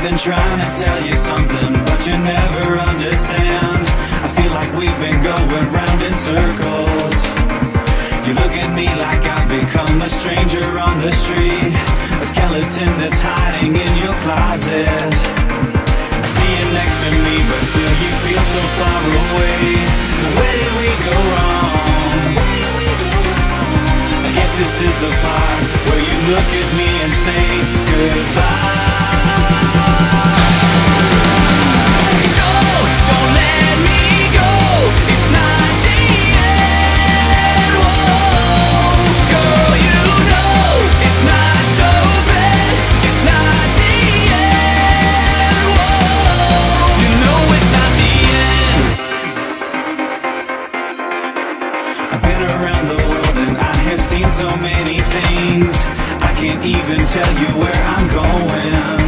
I've been trying to tell you something, but you never understand. I feel like we've been going round in circles. You look at me like I've become a stranger on the street, a skeleton that's hiding in your closet. I see you next to me, but still you feel so far away. Where did we go wrong? I guess this is the part where you look at me and say goodbye. so many things. I can't even tell you where I'm going.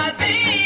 I think